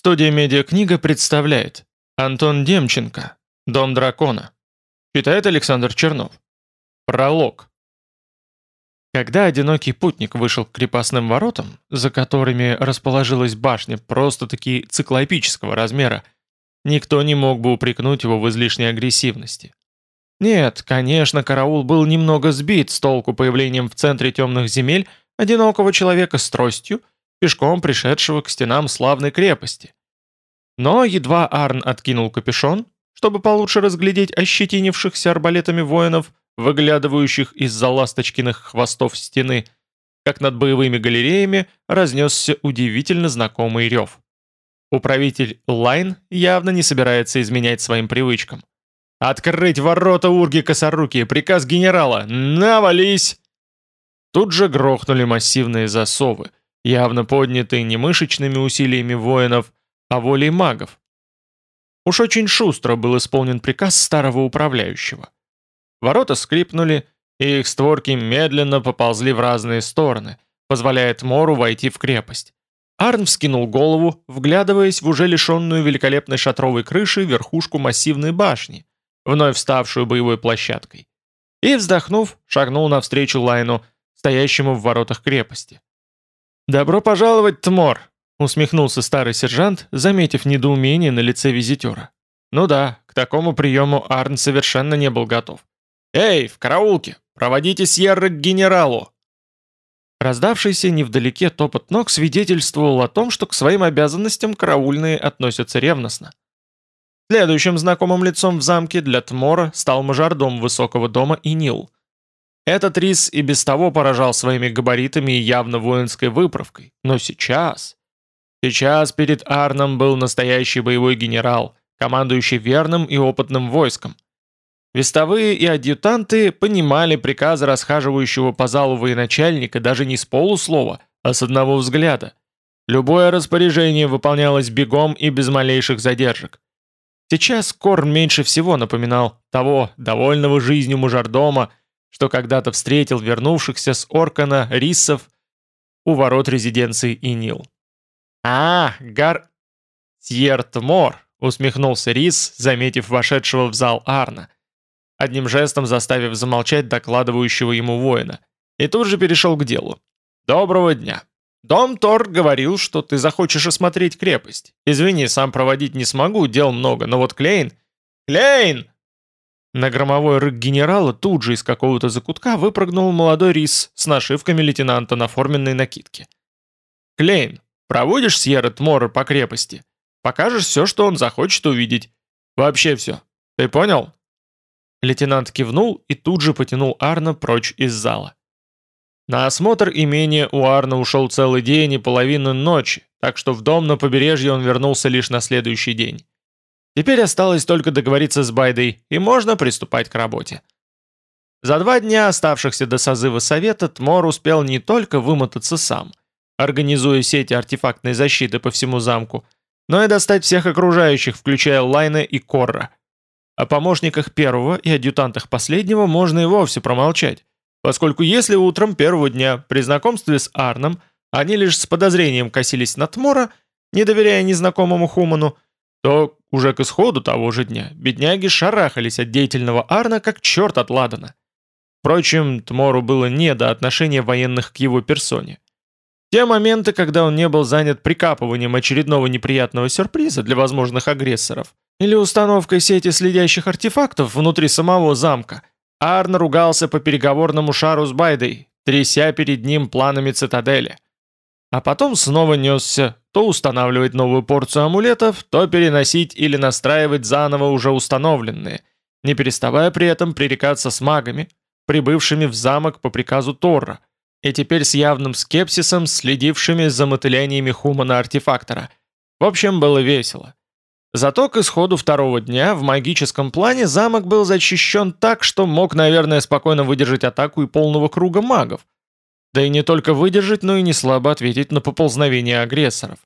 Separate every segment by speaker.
Speaker 1: Студия «Медиакнига» представляет Антон Демченко «Дом дракона». Читает Александр Чернов. Пролог. Когда одинокий путник вышел к крепостным воротам, за которыми расположилась башня просто-таки циклопического размера, никто не мог бы упрекнуть его в излишней агрессивности. Нет, конечно, караул был немного сбит с толку появлением в центре темных земель одинокого человека с тростью, пешком пришедшего к стенам славной крепости. Но едва Арн откинул капюшон, чтобы получше разглядеть ощетинившихся арбалетами воинов, выглядывающих из-за ласточкиных хвостов стены, как над боевыми галереями разнесся удивительно знакомый рев. Управитель Лайн явно не собирается изменять своим привычкам. «Открыть ворота урги косорукие! Приказ генерала! Навались!» Тут же грохнули массивные засовы, явно поднятые не мышечными усилиями воинов, а волей магов. Уж очень шустро был исполнен приказ старого управляющего. Ворота скрипнули, и их створки медленно поползли в разные стороны, позволяя Тмору войти в крепость. Арн вскинул голову, вглядываясь в уже лишенную великолепной шатровой крыши верхушку массивной башни, вновь ставшую боевой площадкой. И, вздохнув, шагнул навстречу Лайну, стоящему в воротах крепости. «Добро пожаловать, Тмор!» — усмехнулся старый сержант, заметив недоумение на лице визитера. Ну да, к такому приему Арн совершенно не был готов. «Эй, в караулке! Проводите Сьерра к генералу!» Раздавшийся невдалеке топот ног свидетельствовал о том, что к своим обязанностям караульные относятся ревностно. Следующим знакомым лицом в замке для Тмора стал мажордом высокого дома Инил. Этот рис и без того поражал своими габаритами и явно воинской выправкой, но сейчас... Сейчас перед Арном был настоящий боевой генерал, командующий верным и опытным войском. Вестовые и адъютанты понимали приказы расхаживающего по залу военачальника даже не с полуслова, а с одного взгляда. Любое распоряжение выполнялось бегом и без малейших задержек. Сейчас Корн меньше всего напоминал того довольного жизнью мужардома, что когда-то встретил вернувшихся с Оркана риссов у ворот резиденции Инил. «А, Гар... Сьертмор!» — усмехнулся Рис, заметив вошедшего в зал Арна, одним жестом заставив замолчать докладывающего ему воина, и тут же перешел к делу. «Доброго дня. Дом Тор говорил, что ты захочешь осмотреть крепость. Извини, сам проводить не смогу, дел много, но вот Клейн...» «Клейн!» На громовой рык генерала тут же из какого-то закутка выпрыгнул молодой рис с нашивками лейтенанта на форменной накидке. «Клейн, проводишь Сьерра Тмора по крепости? Покажешь все, что он захочет увидеть. Вообще все. Ты понял?» Лейтенант кивнул и тут же потянул Арна прочь из зала. На осмотр имения у Арна ушел целый день и половину ночи, так что в дом на побережье он вернулся лишь на следующий день. Теперь осталось только договориться с Байдой, и можно приступать к работе. За два дня, оставшихся до созыва совета, Тмор успел не только вымотаться сам, организуя сети артефактной защиты по всему замку, но и достать всех окружающих, включая Лайна и Корра. О помощниках первого и адъютантах последнего можно и вовсе промолчать, поскольку если утром первого дня при знакомстве с Арном они лишь с подозрением косились на Тмора, не доверяя незнакомому Хуману, то уже к исходу того же дня бедняги шарахались от деятельного Арна как черт от Ладана. Впрочем, Тмору было не до отношения военных к его персоне. Те моменты, когда он не был занят прикапыванием очередного неприятного сюрприза для возможных агрессоров или установкой сети следящих артефактов внутри самого замка, Арн ругался по переговорному шару с Байдой, тряся перед ним планами цитадели. А потом снова несся, то устанавливать новую порцию амулетов, то переносить или настраивать заново уже установленные, не переставая при этом пререкаться с магами, прибывшими в замок по приказу Торра, и теперь с явным скепсисом следившими за мотыляниями Хумана-артефактора. В общем, было весело. Зато к исходу второго дня в магическом плане замок был защищен так, что мог, наверное, спокойно выдержать атаку и полного круга магов, да и не только выдержать, но и не слабо ответить на поползновение агрессоров.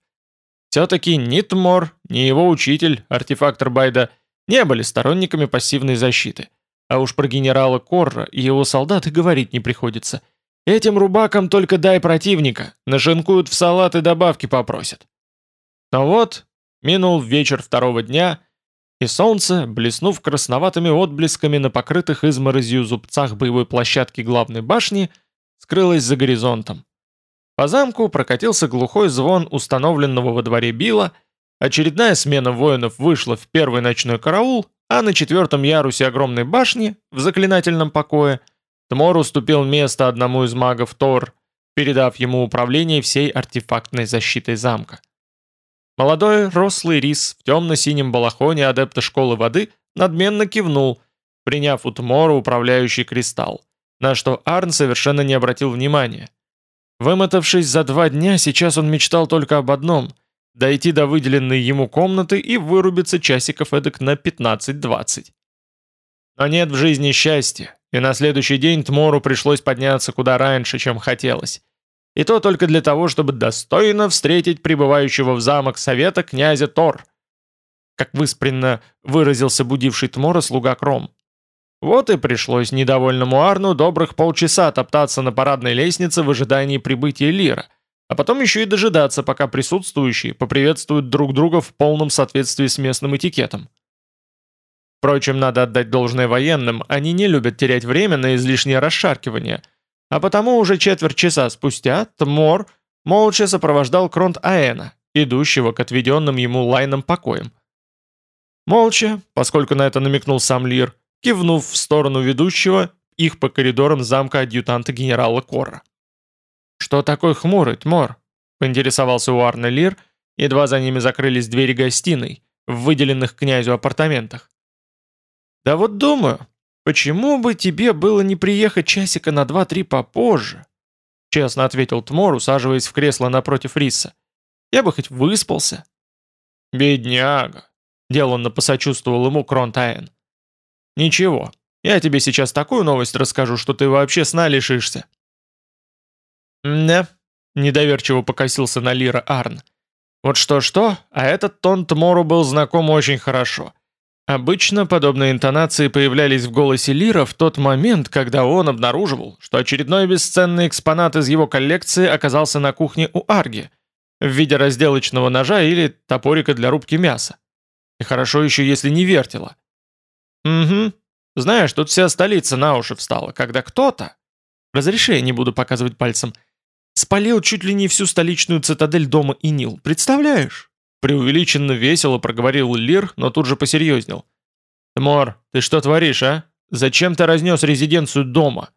Speaker 1: Все-таки ни Тмор, ни его учитель, артефактор Байда, не были сторонниками пассивной защиты. А уж про генерала Корра и его солдат говорить не приходится. Этим рубакам только дай противника, нашинкуют в салат и добавки попросят. Но вот, минул вечер второго дня, и солнце, блеснув красноватыми отблесками на покрытых изморозью зубцах боевой площадки главной башни, скрылось за горизонтом. По замку прокатился глухой звон установленного во дворе била, очередная смена воинов вышла в первый ночной караул, а на четвертом ярусе огромной башни, в заклинательном покое, Тмор уступил место одному из магов Тор, передав ему управление всей артефактной защитой замка. Молодой рослый рис в темно-синем балахоне адепта школы воды надменно кивнул, приняв у Тмора управляющий кристалл, на что Арн совершенно не обратил внимания. Вымотавшись за два дня, сейчас он мечтал только об одном — дойти до выделенной ему комнаты и вырубиться часиков эдак на 15-20. Но нет в жизни счастья, и на следующий день Тмору пришлось подняться куда раньше, чем хотелось. И то только для того, чтобы достойно встретить прибывающего в замок совета князя Тор. Как выспренно выразился будивший Тмора слуга Кром. Вот и пришлось недовольному Арну добрых полчаса топтаться на парадной лестнице в ожидании прибытия Лира, а потом еще и дожидаться, пока присутствующие поприветствуют друг друга в полном соответствии с местным этикетом. Впрочем, надо отдать должное военным, они не любят терять время на излишнее расшаркивание – а потому уже четверть часа спустя Тмор молча сопровождал Кронт Аэна, идущего к отведенным ему лайнам покоям. Молча, поскольку на это намекнул сам Лир, кивнув в сторону ведущего их по коридорам замка адъютанта генерала Корра. «Что такой хмурый, Тмор?» — поинтересовался у Арна Лир, едва за ними закрылись двери гостиной, в выделенных князю апартаментах. «Да вот думаю, «Почему бы тебе было не приехать часика на два-три попозже?» Честно ответил Тмор, усаживаясь в кресло напротив Риса. «Я бы хоть выспался». «Бедняга!» — деланно посочувствовал ему Кронтаен. «Ничего, я тебе сейчас такую новость расскажу, что ты вообще сна лишишься». «Не», — недоверчиво покосился на Лира Арн. «Вот что-что, а этот тон Тмору был знаком очень хорошо». Обычно подобные интонации появлялись в голосе Лира в тот момент, когда он обнаруживал, что очередной бесценный экспонат из его коллекции оказался на кухне у Арги, в виде разделочного ножа или топорика для рубки мяса. И хорошо еще, если не вертела. Угу. Знаешь, тут вся столица на уши встала, когда кто-то, разреши, не буду показывать пальцем, спалил чуть ли не всю столичную цитадель дома Инил. Представляешь? Преувеличенно весело проговорил Лир, но тут же посерьезнел. «Тмор, ты что творишь, а? Зачем ты разнес резиденцию дома?»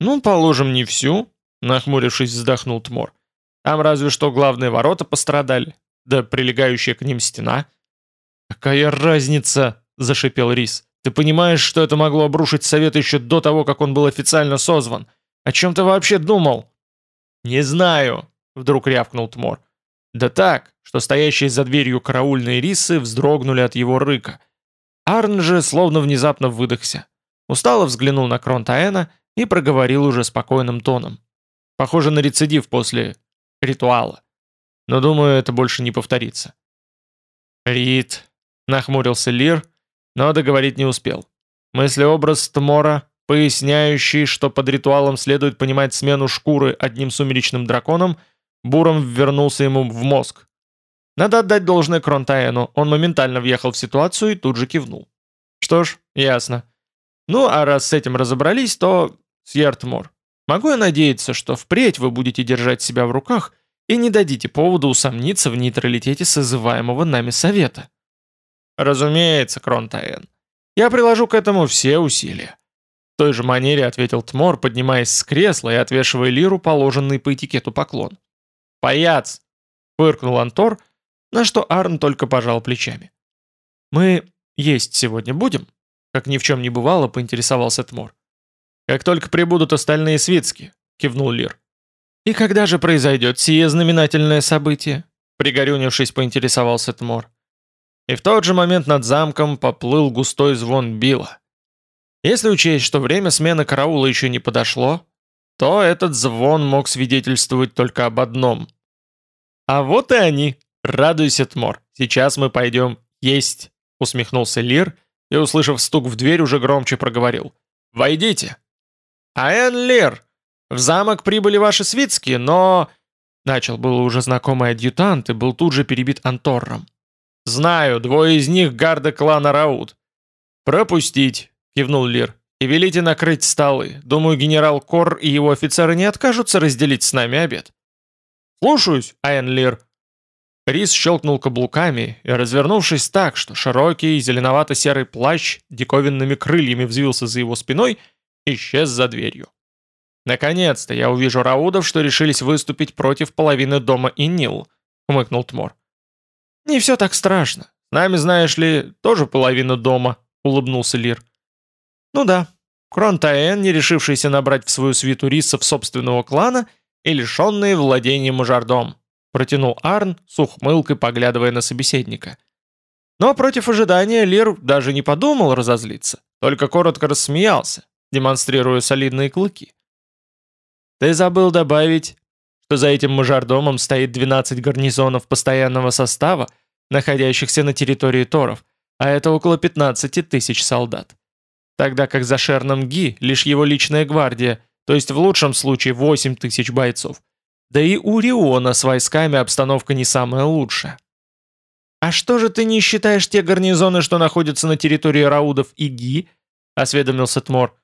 Speaker 1: «Ну, положим, не всю», — нахмурившись, вздохнул Тмор. «Там разве что главные ворота пострадали, да прилегающая к ним стена». «Какая разница?» — зашипел Рис. «Ты понимаешь, что это могло обрушить совет еще до того, как он был официально созван? О чем ты вообще думал?» «Не знаю», — вдруг рявкнул Тмор. Да так, что стоящие за дверью караульные рисы вздрогнули от его рыка. Арн же словно внезапно выдохся. Устало взглянул на Кронтаэна и проговорил уже спокойным тоном. Похоже на рецидив после ритуала. Но думаю, это больше не повторится. «Рит», — нахмурился Лир, но договорить не успел. Мыслеобраз Тмора, поясняющий, что под ритуалом следует понимать смену шкуры одним сумеречным драконом — буром вернулся ему в мозг. Надо отдать должное Кронтаэну, он моментально въехал в ситуацию и тут же кивнул. Что ж, ясно. Ну, а раз с этим разобрались, то... Сьертмор, могу я надеяться, что впредь вы будете держать себя в руках и не дадите поводу усомниться в нейтралитете созываемого нами совета? Разумеется, Кронтаэн. Я приложу к этому все усилия. В той же манере ответил Тмор, поднимаясь с кресла и отвешивая Лиру положенный по этикету поклон. «Паяц!» — фыркнул Антор, на что Арн только пожал плечами. «Мы есть сегодня будем?» Как ни в чем не бывало, поинтересовался Тмор. «Как только прибудут остальные свитски», — кивнул Лир. «И когда же произойдет сие знаменательное событие?» Пригорюнившись, поинтересовался Тмор. И в тот же момент над замком поплыл густой звон била. Если учесть, что время смены караула еще не подошло, то этот звон мог свидетельствовать только об одном. «А вот и они! Радуйся, Тмор! Сейчас мы пойдем есть!» усмехнулся Лир и, услышав стук в дверь, уже громче проговорил. «Войдите!» «Аэн Лир! В замок прибыли ваши свитские, но...» Начал был уже знакомый адъютант и был тут же перебит Анторром. «Знаю, двое из них гарда клана Раут». «Пропустить», — кивнул Лир. «И велите накрыть столы. Думаю, генерал Кор и его офицеры не откажутся разделить с нами обед». «Слушаюсь, Айн Лир». Рис щелкнул каблуками и, развернувшись так, что широкий зеленовато-серый плащ диковинными крыльями взвился за его спиной, исчез за дверью. «Наконец-то я увижу раудов, что решились выступить против половины дома Иннил», — хмыкнул Тмор. «Не все так страшно. Нами, знаешь ли, тоже половина дома», — улыбнулся Лир. «Ну да, Крон Таэн, не решившийся набрать в свою свиту рисов собственного клана и лишенные владения мажордом», — протянул Арн с ухмылкой, поглядывая на собеседника. Но против ожидания Лир даже не подумал разозлиться, только коротко рассмеялся, демонстрируя солидные клыки. «Ты забыл добавить, что за этим мажордомом стоит 12 гарнизонов постоянного состава, находящихся на территории Торов, а это около 15 тысяч солдат. Тогда как за Шерном Ги лишь его личная гвардия, то есть в лучшем случае 8 тысяч бойцов. Да и у Риона с войсками обстановка не самая лучшая. «А что же ты не считаешь те гарнизоны, что находятся на территории Раудов и Ги?» — осведомился Тмор.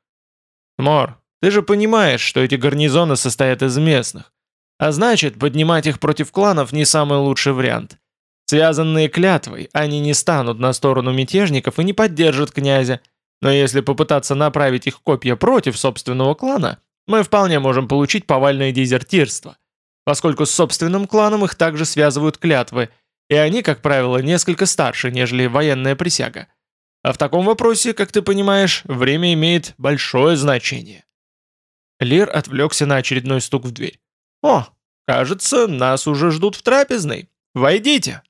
Speaker 1: «Тмор, ты же понимаешь, что эти гарнизоны состоят из местных. А значит, поднимать их против кланов не самый лучший вариант. Связанные клятвой, они не станут на сторону мятежников и не поддержат князя. Но если попытаться направить их копья против собственного клана, мы вполне можем получить повальное дезертирство, поскольку с собственным кланом их также связывают клятвы, и они, как правило, несколько старше, нежели военная присяга. А в таком вопросе, как ты понимаешь, время имеет большое значение. Лир отвлекся на очередной стук в дверь. «О, кажется, нас уже ждут в трапезной. Войдите!»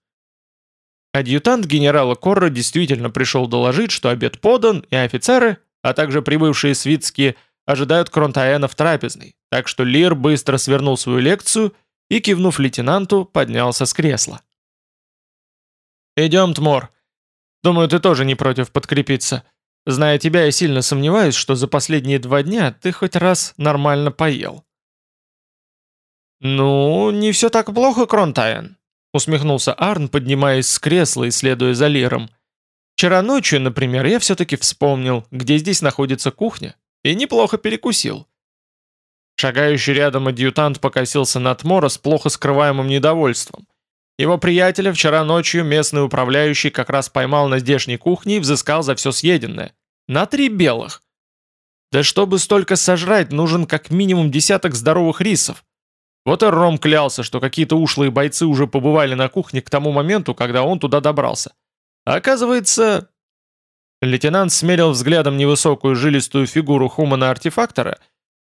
Speaker 1: Адъютант генерала Корра действительно пришел доложить, что обед подан, и офицеры, а также прибывшие свитские, ожидают Кронтаэна в трапезной, так что Лир быстро свернул свою лекцию и, кивнув лейтенанту, поднялся с кресла. «Идем, Тмор. Думаю, ты тоже не против подкрепиться. Зная тебя, я сильно сомневаюсь, что за последние два дня ты хоть раз нормально поел». «Ну, не все так плохо, Кронтайн», усмехнулся Арн, поднимаясь с кресла и следуя за Лиром. «Вчера ночью, например, я все-таки вспомнил, где здесь находится кухня, и неплохо перекусил». Шагающий рядом адъютант покосился на Тмора с плохо скрываемым недовольством. Его приятеля вчера ночью местный управляющий как раз поймал на здешней кухне и взыскал за все съеденное. На три белых. Да чтобы столько сожрать, нужен как минимум десяток здоровых рисов. Вот и Ром клялся, что какие-то ушлые бойцы уже побывали на кухне к тому моменту, когда он туда добрался. А оказывается... Лейтенант смерил взглядом невысокую жилистую фигуру Хумана-артефактора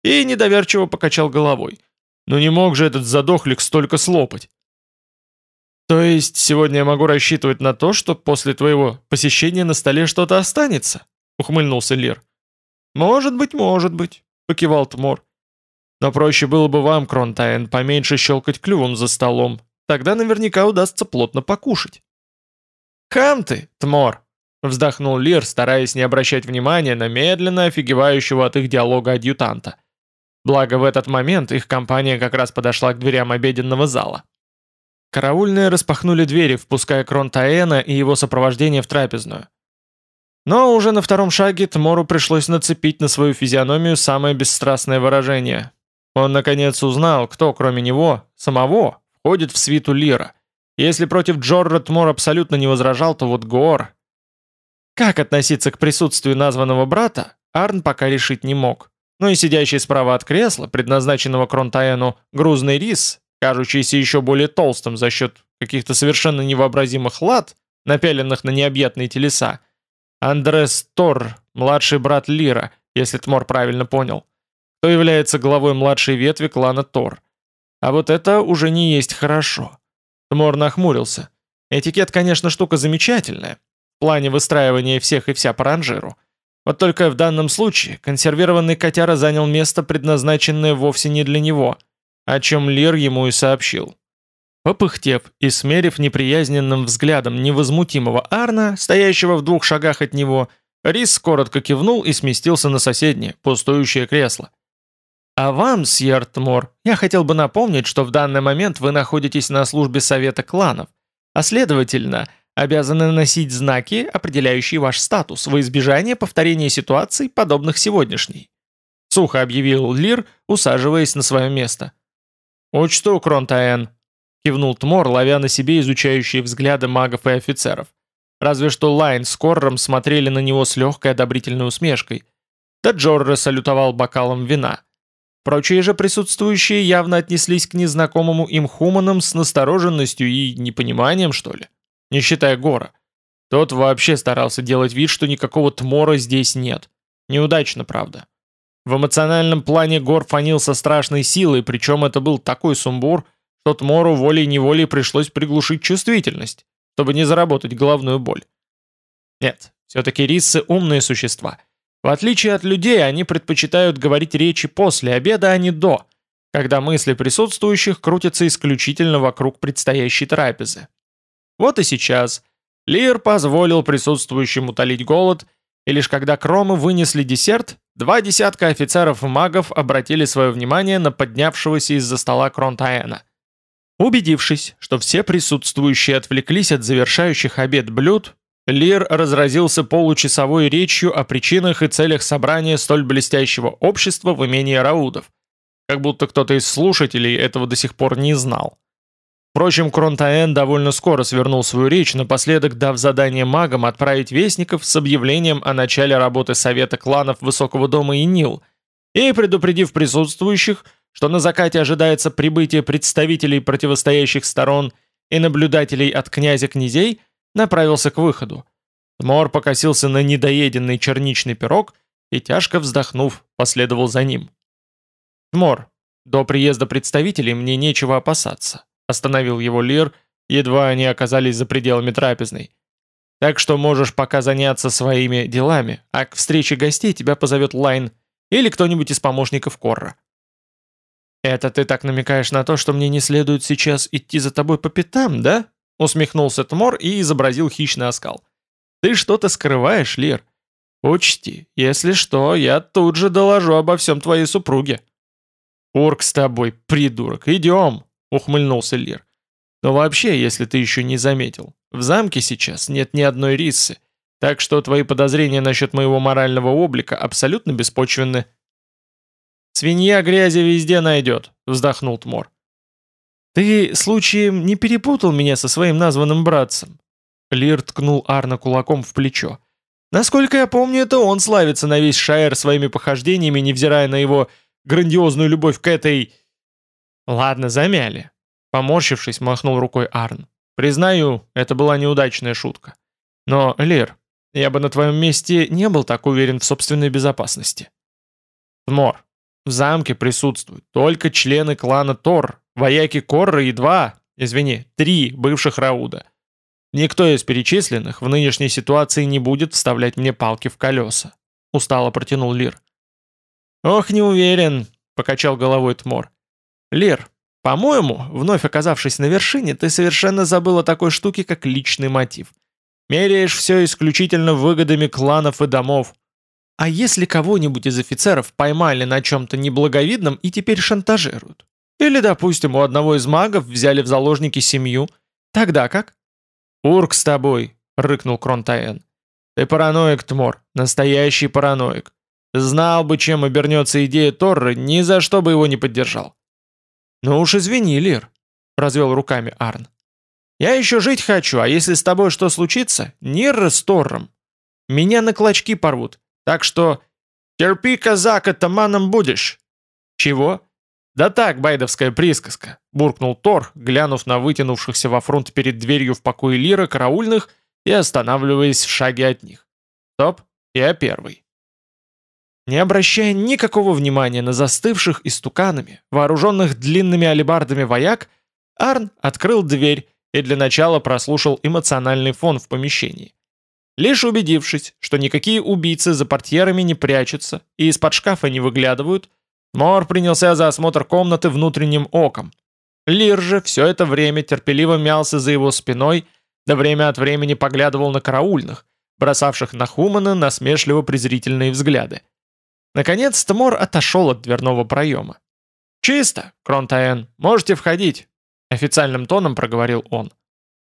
Speaker 1: и недоверчиво покачал головой. Ну не мог же этот задохлик столько слопать. То есть сегодня я могу рассчитывать на то, что после твоего посещения на столе что-то останется? Ухмыльнулся Лир. Может быть, может быть, покивал Тмор. Но проще было бы вам, Кронтайн, поменьше щелкать клювом за столом. Тогда наверняка удастся плотно покушать. «Хам ты, Тмор!» — вздохнул Лир, стараясь не обращать внимания на медленно офигевающего от их диалога адъютанта. Благо в этот момент их компания как раз подошла к дверям обеденного зала. Караульные распахнули двери, впуская Кронтаэна и его сопровождение в трапезную. Но уже на втором шаге Тмору пришлось нацепить на свою физиономию самое бесстрастное выражение, он наконец узнал, кто, кроме него, самого, входит в свиту Лира. Если против Джорра Тмор абсолютно не возражал, то вот Гор... Как относиться к присутствию названного брата, Арн пока решить не мог. Но и сидящий справа от кресла, предназначенного Кронтаэну, грузный рис, кажущийся еще более толстым за счет каких-то совершенно невообразимых лад, напяленных на необъятные телеса, Андрес Тор, младший брат Лира, если Тмор правильно понял – кто является главой младшей ветви клана Тор. А вот это уже не есть хорошо. Тмор нахмурился. Этикет, конечно, штука замечательная, в плане выстраивания всех и вся по ранжиру. Вот только в данном случае консервированный котяра занял место, предназначенное вовсе не для него, о чем Лир ему и сообщил. Попыхтев и смерив неприязненным взглядом невозмутимого Арна, стоящего в двух шагах от него, Рис коротко кивнул и сместился на соседнее, пустующее кресло. А вам, Сьертмор, я хотел бы напомнить, что в данный момент вы находитесь на службе Совета кланов, а следовательно, обязаны носить знаки, определяющие ваш статус, во избежание повторения ситуаций, подобных сегодняшней. Сухо объявил Лир, усаживаясь на свое место. «Учту, Кронтаэн», — кивнул Тмор, ловя на себе изучающие взгляды магов и офицеров. Разве что Лайн с Корром смотрели на него с легкой одобрительной усмешкой. Да Джорро салютовал бокалом вина. Прочие же присутствующие явно отнеслись к незнакомому им хуманам с настороженностью и непониманием, что ли. Не считая Гора. Тот вообще старался делать вид, что никакого Тмора здесь нет. Неудачно, правда. В эмоциональном плане Гор фанил со страшной силой, причем это был такой сумбур, что Тмору волей-неволей пришлось приглушить чувствительность чтобы не заработать головную боль. Нет, все-таки риссы умные существа. В отличие от людей, они предпочитают говорить речи после обеда, а не до, когда мысли присутствующих крутятся исключительно вокруг предстоящей трапезы. Вот и сейчас Лир позволил присутствующим утолить голод, и лишь когда кромы вынесли десерт, два десятка офицеров и магов обратили свое внимание на поднявшегося из-за стола Кронтаэна. Убедившись, что все присутствующие отвлеклись от завершающих обед блюд, Лир разразился получасовой речью о причинах и целях собрания столь блестящего общества в имении Раудов, как будто кто-то из слушателей этого до сих пор не знал. Впрочем, Кронтаэн довольно скоро свернул свою речь, напоследок дав задание магам отправить вестников с объявлением о начале работы Совета кланов Высокого дома и Нил, и предупредив присутствующих, что на закате ожидается прибытие представителей противостоящих сторон и наблюдателей от князя-князей, направился к выходу. Тмор покосился на недоеденный черничный пирог и, тяжко вздохнув, последовал за ним. «Тмор, до приезда представителей мне нечего опасаться», остановил его Лир, едва они оказались за пределами трапезной. «Так что можешь пока заняться своими делами, а к встрече гостей тебя позовет Лайн или кто-нибудь из помощников Корра». «Это ты так намекаешь на то, что мне не следует сейчас идти за тобой по пятам, да?» Усмехнулся Тмор и изобразил хищный оскал. «Ты что-то скрываешь, Лир? Учти, если что, я тут же доложу обо всем твоей супруге». «Урк с тобой, придурок, идем!» — ухмыльнулся Лир. «Но вообще, если ты еще не заметил, в замке сейчас нет ни одной рисы, так что твои подозрения насчет моего морального облика абсолютно беспочвенны». «Свинья грязи везде найдет», — вздохнул Тмор. «Ты, случаем, не перепутал меня со своим названным братцем?» Лир ткнул Арна кулаком в плечо. «Насколько я помню, это он славится на весь Шаэр своими похождениями, невзирая на его грандиозную любовь к этой...» «Ладно, замяли», — поморщившись, махнул рукой Арн. «Признаю, это была неудачная шутка. Но, Лир, я бы на твоем месте не был так уверен в собственной безопасности». «Тмор, в замке присутствуют только члены клана Тор, вояки Корра и два, извини, три бывших Рауда. Никто из перечисленных в нынешней ситуации не будет вставлять мне палки в колеса. Устало протянул Лир. Ох, не уверен, покачал головой Тмор. Лир, по-моему, вновь оказавшись на вершине, ты совершенно забыл о такой штуке, как личный мотив. Меряешь все исключительно выгодами кланов и домов. А если кого-нибудь из офицеров поймали на чем-то неблаговидном и теперь шантажируют? Или, допустим, у одного из магов взяли в заложники семью, тогда как? «Урк с тобой», — рыкнул Кронтаэн. «Ты параноик, Тмор, настоящий параноик. Знал бы, чем обернется идея Торры, ни за что бы его не поддержал». «Ну уж извини, Лир», — развел руками Арн. «Я еще жить хочу, а если с тобой что случится, Нирра с Торром. Меня на клочки порвут, так что терпи, казак, атаманом будешь. Чего? Да так, байдовская присказка, буркнул Тор, глянув на вытянувшихся во фронт перед дверью в покое Лира караульных и останавливаясь в шаге от них. Стоп, я первый. Не обращая никакого внимания на застывших истуканами, вооруженных длинными алебардами вояк, Арн открыл дверь и для начала прослушал эмоциональный фон в помещении. Лишь убедившись, что никакие убийцы за портьерами не прячутся и из-под шкафа не выглядывают, Мор принялся за осмотр комнаты внутренним оком. Лир же все это время терпеливо мялся за его спиной, да время от времени поглядывал на караульных, бросавших на Хумана насмешливо-презрительные взгляды. Наконец Тмор отошел от дверного проема. «Чисто, Кронтаэн, можете входить», — официальным тоном проговорил он.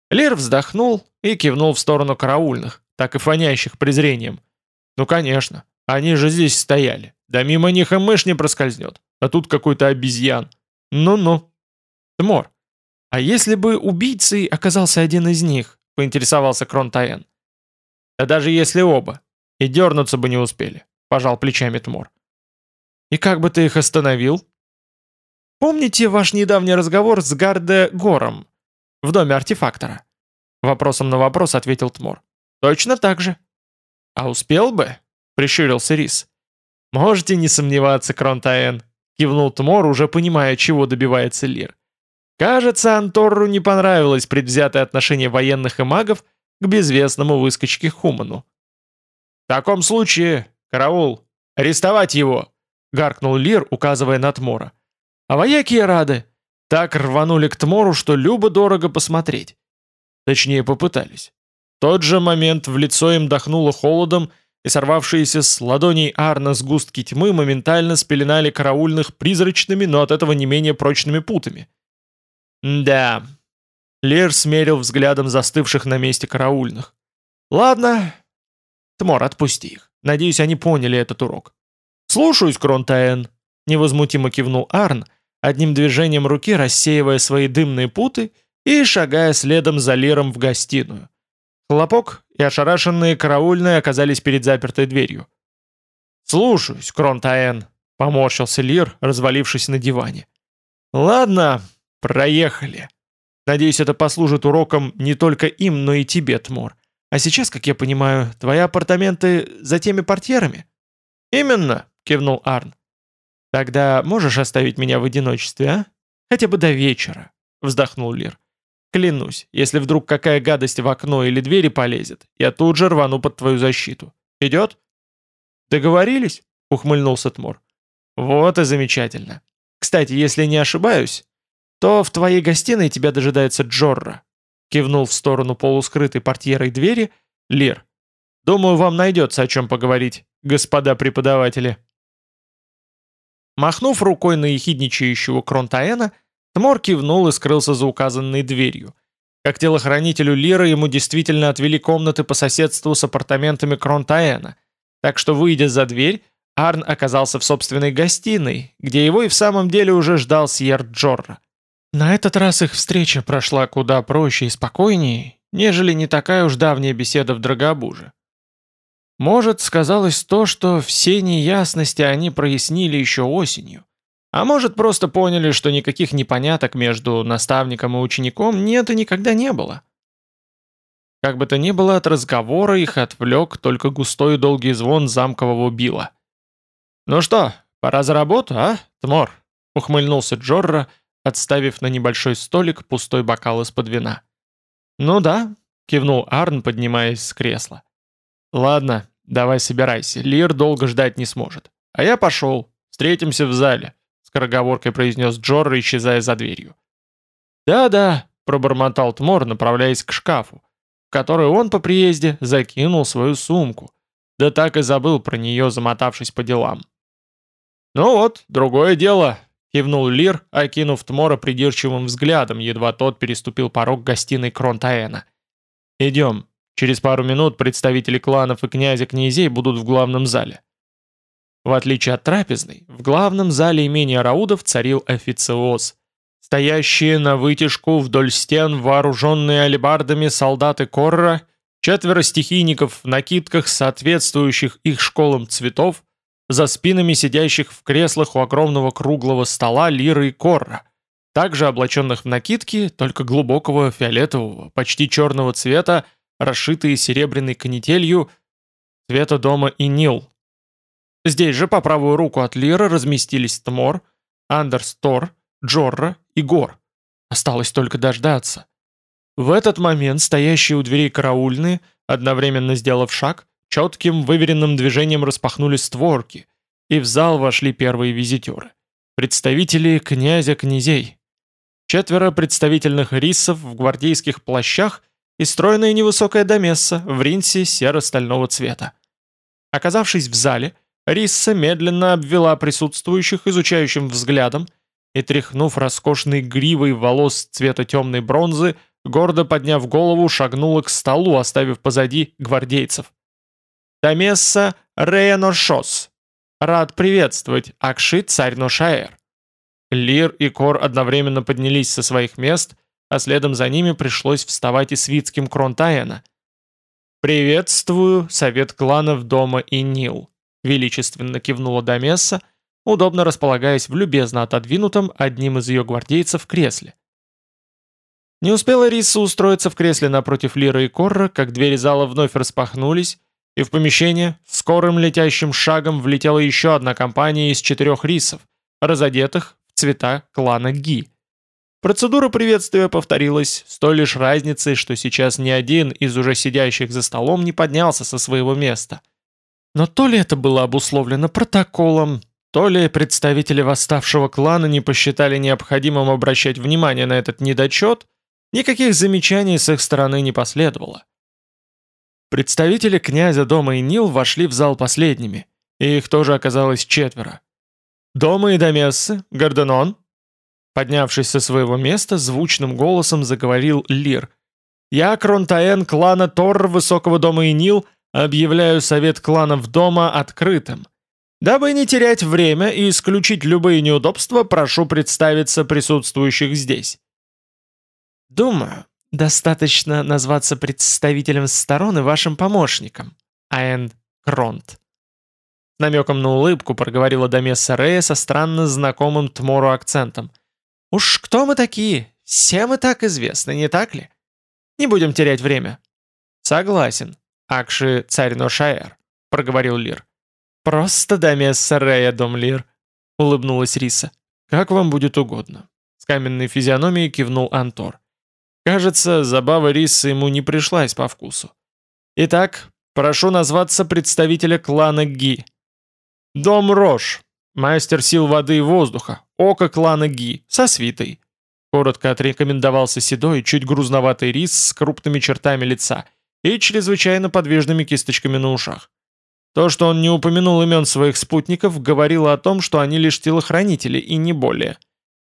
Speaker 1: Лир вздохнул и кивнул в сторону караульных, так и фонящих презрением. «Ну, конечно, они же здесь стояли. Да мимо них и мышь не проскользнет. А тут какой-то обезьян. Ну-ну». «Тмор, а если бы убийцей оказался один из них?» — поинтересовался Кронтаен. «Да даже если оба. И дернуться бы не успели», — пожал плечами Тмор. «И как бы ты их остановил?» «Помните ваш недавний разговор с Гарде Гором в доме артефактора?» Вопросом на вопрос ответил Тмор. «Точно так же». «А успел бы?» — прищурился Рис. «Можете не сомневаться, Кронтаэн», — кивнул Тмор, уже понимая, чего добивается Лир. Кажется, Анторру не понравилось предвзятое отношение военных и магов к безвестному выскочке Хуману. «В таком случае, караул, арестовать его!» — гаркнул Лир, указывая на Тмора. А вояки рады. Так рванули к Тмору, что любо-дорого посмотреть. Точнее, попытались. Тот же момент в лицо им дохнуло холодом, и сорвавшиеся с ладоней Арна сгустки тьмы моментально спеленали караульных призрачными, но от этого не менее прочными путами. «Да». Лер смерил взглядом застывших на месте караульных. «Ладно. Тмор, отпусти их. Надеюсь, они поняли этот урок». «Слушаюсь, Кронтаэн», — невозмутимо кивнул Арн, одним движением руки рассеивая свои дымные путы и шагая следом за Лиром в гостиную. Хлопок, и ошарашенные караульные оказались перед запертой дверью. «Слушаюсь, Кронтаэн», — поморщился Лир, развалившись на диване. «Ладно, проехали. Надеюсь, это послужит уроком не только им, но и тебе, Тмор. А сейчас, как я понимаю, твои апартаменты за теми портьерами?» «Именно», — кивнул Арн. «Тогда можешь оставить меня в одиночестве, а? Хотя бы до вечера», — вздохнул Лир. «Клянусь, если вдруг какая гадость в окно или двери полезет, я тут же рвану под твою защиту. Идет?» «Договорились?» — ухмыльнулся Тмор. «Вот и замечательно. Кстати, если не ошибаюсь, то в твоей гостиной тебя дожидается Джорра», — кивнул в сторону полускрытой портьерой двери Лир. «Думаю, вам найдется о чем поговорить, господа преподаватели». Махнув рукой на ехидничающего Кронтаэна, Тмор кивнул и скрылся за указанной дверью. Как телохранителю Лира ему действительно отвели комнаты по соседству с апартаментами Кронтаэна, так что, выйдя за дверь, Арн оказался в собственной гостиной, где его и в самом деле уже ждал Сьер Джорра. На этот раз их встреча прошла куда проще и спокойнее, нежели не такая уж давняя беседа в Драгобуже. Может, сказалось то, что все неясности они прояснили еще осенью. А может, просто поняли, что никаких непоняток между наставником и учеником нет и никогда не было. Как бы то ни было, от разговора их отвлек только густой и долгий звон замкового била. «Ну что, пора за работу, а, Тмор?» — ухмыльнулся Джорра, отставив на небольшой столик пустой бокал из-под вина. «Ну да», — кивнул Арн, поднимаясь с кресла. «Ладно, давай собирайся, Лир долго ждать не сможет. А я пошел, встретимся в зале», — скороговоркой произнес Джорро, исчезая за дверью. «Да-да», — пробормотал Тмор, направляясь к шкафу, в который он по приезде закинул свою сумку, да так и забыл про нее, замотавшись по делам. «Ну вот, другое дело», — кивнул Лир, окинув Тмора придирчивым взглядом, едва тот переступил порог гостиной Кронтаэна. «Идем, Через пару минут представители кланов и князя-князей будут в главном зале. В отличие от трапезной, в главном зале имения Раудов царил официоз. Стоящие на вытяжку вдоль стен вооруженные алебардами солдаты Корра, четверо стихийников в накидках, соответствующих их школам цветов, за спинами сидящих в креслах у огромного круглого стола Лиры и Корра, также облаченных в накидки, только глубокого фиолетового, почти черного цвета, расшитые серебряной канителью цвета дома и Нил. Здесь же по правую руку от Лира разместились Тмор, Андерс Тор, Джорра и Гор. Осталось только дождаться. В этот момент стоящие у дверей караульные, одновременно сделав шаг, четким выверенным движением распахнули створки, и в зал вошли первые визитеры. Представители князя-князей. Четверо представительных рисов в гвардейских плащах и стройная невысокая домесса в ринсе серо-стального цвета. Оказавшись в зале, Рисса медленно обвела присутствующих изучающим взглядом и, тряхнув роскошной гривой волос цвета темной бронзы, гордо подняв голову, шагнула к столу, оставив позади гвардейцев. «Тамесса Реяношос! Рад приветствовать, Акши царь Ношаэр!» Лир и Кор одновременно поднялись со своих мест, а следом за ними пришлось вставать и свитским Кронтаэна. «Приветствую совет кланов дома и Нил», — величественно кивнула Дамесса, удобно располагаясь в любезно отодвинутом одним из ее гвардейцев кресле. Не успела Риса устроиться в кресле напротив Лира и Корра, как двери зала вновь распахнулись, и в помещение скорым летящим шагом влетела еще одна компания из четырех рисов, разодетых в цвета клана Ги. Процедура приветствия повторилась, с той лишь разницей, что сейчас ни один из уже сидящих за столом не поднялся со своего места. Но то ли это было обусловлено протоколом, то ли представители восставшего клана не посчитали необходимым обращать внимание на этот недочет, никаких замечаний с их стороны не последовало. Представители князя дома и Нил вошли в зал последними, и их тоже оказалось четверо. Дома и Домессы, Гордонон. Поднявшись со своего места, звучным голосом заговорил Лир. «Я, Кронтаэн клана Тор Высокого дома и Нил, объявляю совет кланов дома открытым. Дабы не терять время и исключить любые неудобства, прошу представиться присутствующих здесь». «Думаю, Достаточно назваться представителем сторон и вашим помощником. Аэн Кронт. Намеком на улыбку проговорила Домесса Рея со странно знакомым Тмору акцентом. «Уж кто мы такие? Все мы так известны, не так ли? Не будем терять время». «Согласен, Акши царь Ношаэр», — проговорил Лир. «Просто Домесса Рея, дом Лир», — улыбнулась Риса. «Как вам будет угодно». С каменной физиономией кивнул Антор. Кажется, забава Риса ему не пришлась по вкусу. Итак, прошу назваться представителя клана Ги. Дом Рош, мастер сил воды и воздуха, око клана Ги, со свитой. Коротко отрекомендовался седой, чуть грузноватый рис с крупными чертами лица и чрезвычайно подвижными кисточками на ушах. То, что он не упомянул имен своих спутников, говорило о том, что они лишь телохранители и не более.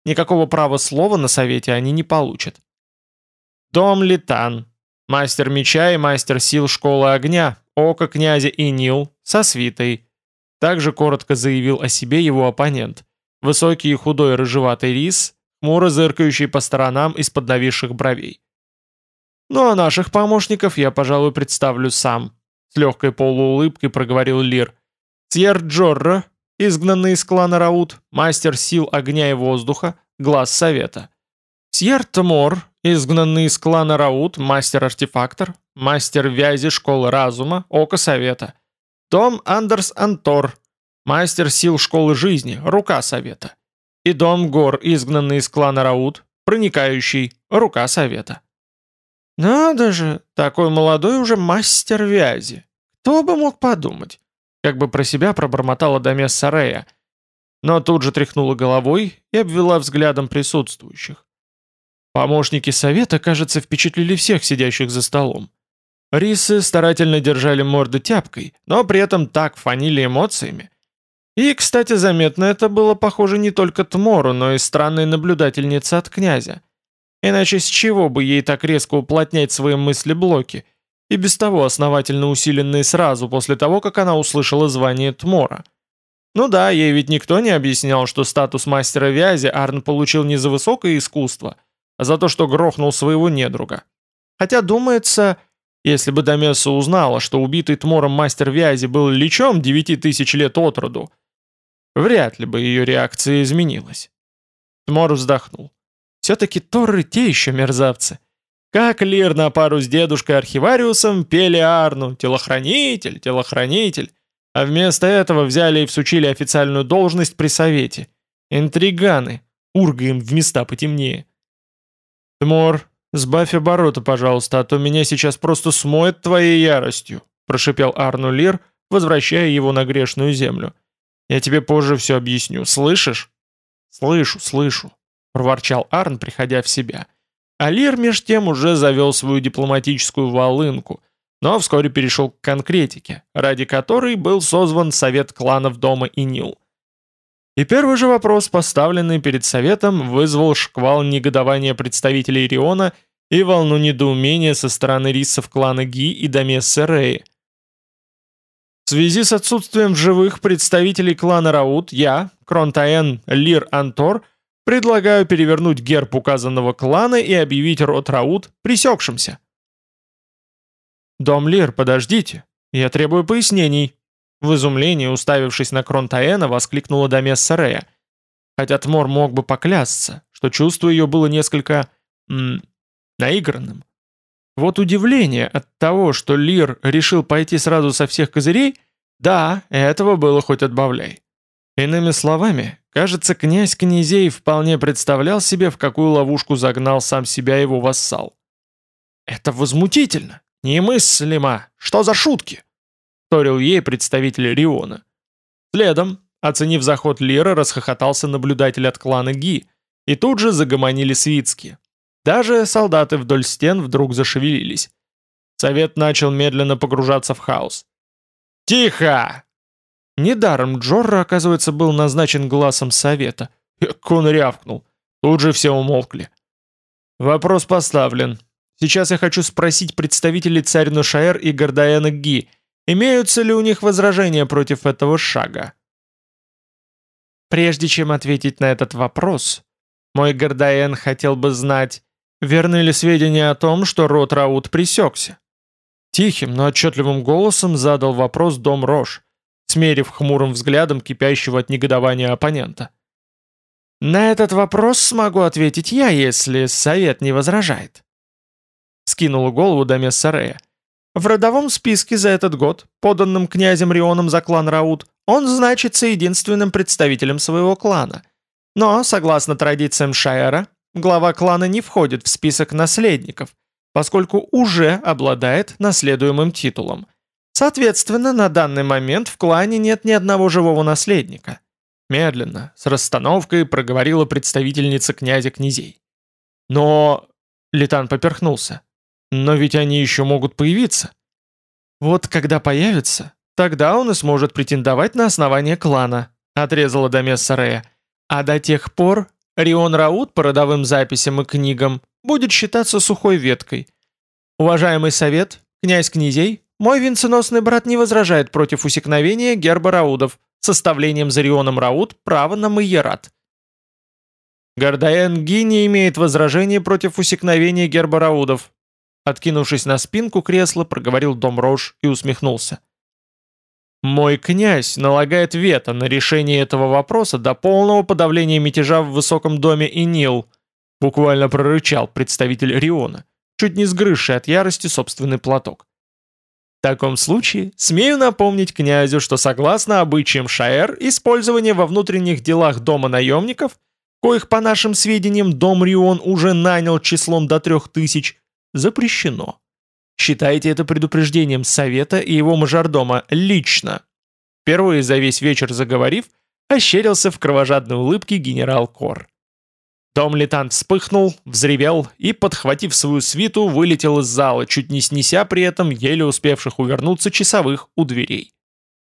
Speaker 1: Никакого права слова на совете они не получат. Дом Литан, мастер меча и мастер сил школы огня, око князя Инил, со свитой. Также коротко заявил о себе его оппонент. Высокий и худой рыжеватый рис, хмуро зыркающий по сторонам из-под нависших бровей. «Ну а наших помощников я, пожалуй, представлю сам», с легкой полуулыбкой проговорил Лир. Сьер Джорро, изгнанный из клана Раут, мастер сил огня и воздуха, глаз совета. Сьер Тмор, изгнанный из клана Раут, мастер-артефактор, мастер вязи школы разума, око совета. Дом Андерс Антор, мастер сил школы жизни, рука совета. И дом Гор, изгнанный из клана Раут, проникающий, рука совета. «Надо же, такой молодой уже мастер вязи. Кто бы мог подумать?» Как бы про себя пробормотала Домес Сарея, но тут же тряхнула головой и обвела взглядом присутствующих. Помощники совета, кажется, впечатлили всех сидящих за столом. Рисы старательно держали морды тяпкой, но при этом так фанили эмоциями. И, кстати, заметно это было похоже не только Тмору, но и странной наблюдательнице от князя. Иначе с чего бы ей так резко уплотнять свои мысли-блоки, и без того основательно усиленные сразу после того, как она услышала звание Тмора? Ну да, ей ведь никто не объяснял, что статус мастера вязи Арн получил не за высокое искусство – за то, что грохнул своего недруга. Хотя, думается, если бы Домеса узнала, что убитый Тмором мастер Вязи был лечом девяти тысяч лет от роду, вряд ли бы ее реакция изменилась. Тмор вздохнул. Все-таки Торры те еще мерзавцы. Как Лир на пару с дедушкой Архивариусом пели Арну «Телохранитель, телохранитель», а вместо этого взяли и всучили официальную должность при совете. Интриганы, ургаем в места потемнее. «Тмор, сбавь обороты, пожалуйста, а то меня сейчас просто смоет твоей яростью», прошипел Арну Лир, возвращая его на грешную землю. «Я тебе позже все объясню, слышишь?» «Слышу, слышу», — проворчал Арн, приходя в себя. А Лир меж тем уже завел свою дипломатическую волынку, но вскоре перешел к конкретике, ради которой был созван Совет кланов Дома и Нил. И первый же вопрос, поставленный перед Советом, вызвал шквал негодования представителей Риона и волну недоумения со стороны рисов клана Ги и Домесса Реи. В связи с отсутствием в живых представителей клана Раут, я, Кронтаэн Лир Антор, предлагаю перевернуть герб указанного клана и объявить род Раут пресекшимся. «Дом Лир, подождите, я требую пояснений», в изумлении, уставившись на Кронтаэна, воскликнула Домесса Рея. Хотя Тмор мог бы поклясться, что чувство ее было несколько... М наигранным. Вот удивление от того, что Лир решил пойти сразу со всех козырей, да, этого было хоть отбавляй. Иными словами, кажется, князь князей вполне представлял себе, в какую ловушку загнал сам себя его вассал. «Это возмутительно! Немыслимо! Что за шутки?» вторил ей представитель Риона. Следом, оценив заход Лира, расхохотался наблюдатель от клана Ги, и тут же загомонили свитские. Даже солдаты вдоль стен вдруг зашевелились. Совет начал медленно погружаться в хаос. «Тихо!» Недаром Джорро, оказывается, был назначен глазом совета. Как он рявкнул. Тут же все умолкли. Вопрос поставлен. Сейчас я хочу спросить представителей царь Нушаэр и Гордаэна Ги, имеются ли у них возражения против этого шага? Прежде чем ответить на этот вопрос, мой Гордаэн хотел бы знать, Верны ли сведения о том, что род Раут пресекся? Тихим, но отчетливым голосом задал вопрос Дом Рош, смерив хмурым взглядом кипящего от негодования оппонента. «На этот вопрос смогу ответить я, если совет не возражает». Скинула голову Дамес Сарея. В родовом списке за этот год, поданном князем Рионом за клан Раут, он значится единственным представителем своего клана. Но, согласно традициям Шаэра, глава клана не входит в список наследников, поскольку уже обладает наследуемым титулом. Соответственно, на данный момент в клане нет ни одного живого наследника. Медленно, с расстановкой проговорила представительница князя князей. Но... Литан поперхнулся. Но ведь они еще могут появиться. Вот когда появятся, тогда он и сможет претендовать на основание клана, отрезала Дамесса Рея. А до тех пор Рион Раут по родовым записям и книгам будет считаться сухой веткой. Уважаемый совет, князь князей, мой венценосный брат не возражает против усекновения герба Раудов, составлением за Рионом Раут права на майорат. Гордаен Ги не имеет возражений против усекновения герба Раудов. Откинувшись на спинку кресла, проговорил Дом Рош и усмехнулся. Мой князь налагает вето на решение этого вопроса до полного подавления мятежа в высоком доме Инил, буквально прорычал представитель Риона, чуть не сгрызший от ярости собственный платок. В таком случае, смею напомнить князю, что согласно обычаям Шаэр, использование во внутренних делах дома наемников, коих, по нашим сведениям, дом Рион уже нанял числом до трех тысяч, запрещено. Считайте это предупреждением совета и его мажордома лично. Впервые за весь вечер заговорив, ощерился в кровожадной улыбке генерал Кор. Дом-летант вспыхнул, взревел и, подхватив свою свиту, вылетел из зала, чуть не снеся при этом еле успевших увернуться часовых у дверей.